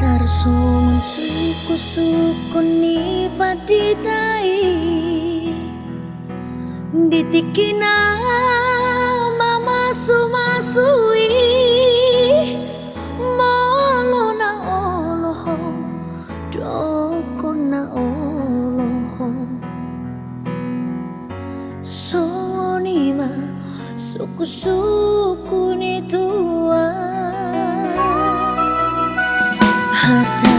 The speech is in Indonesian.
Tarsungun suku-suku ni paditai Ditikina kusukuni tua hati